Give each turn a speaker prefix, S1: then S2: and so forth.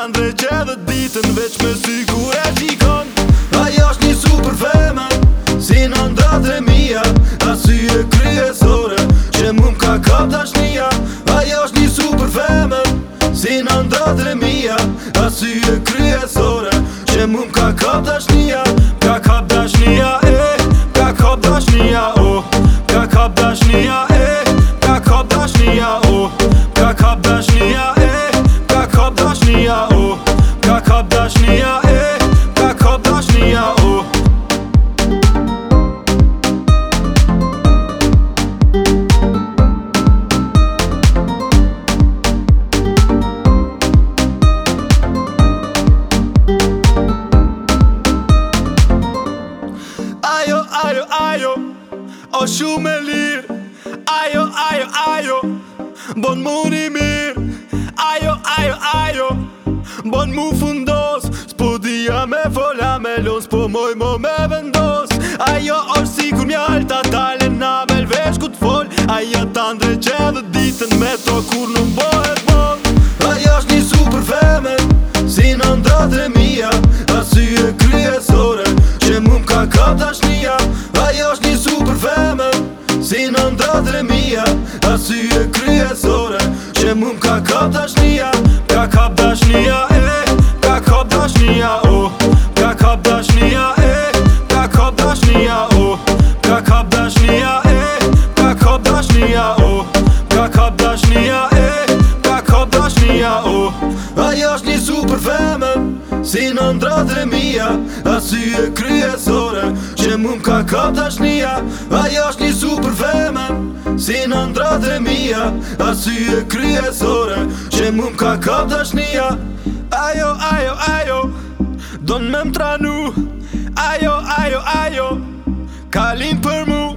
S1: Kanë dhe dhe ditën veç me sy kur e gjikon Ajo është një super femë Si në ndratë e mija e kryesore Që mu ka kap dashnia Ajo është një super femë Si në ndratë e mija e kryesore Që mu ka kap dashnia
S2: Ka kap dashnia ashtnia e Ka kap dashnia o oh. Ka kap dashnia e Ka kap dashnia o oh. Ka kap dashnia e kap dashnia e Ka kap dashnia u uh.
S3: Ajo, ajo, ajo O shume lir Ajo, ajo, ajo Bon muni mir Ajo,
S1: ajo, ajo Bon mu fu moj mo me vendos Ajo është si kur mjallë ta tale na vel ku t'fol Ajo ta ndre që dhe ditën me to kur në mbohet bon Ajo është një super feme, si në ndratë e mija A sy e kryesore, që mu m'ka kap tashnia Ajo është një super feme, si në ndratë e mija A sy e kryesore, që mu m'ka kap tashnia
S2: dashnia, e Pak hop dashnia, o
S1: oh. Ajo është një super feme Si në ndratë mija Asy e kryesore Që mu ka kap dashnia Ajo është një super feme Si në ndratë mija Asy e kryesore Që mu ka kap dashnia Ajo, ajo, ajo Don me më tranu
S3: Ajo, ajo, ajo Kalim për mu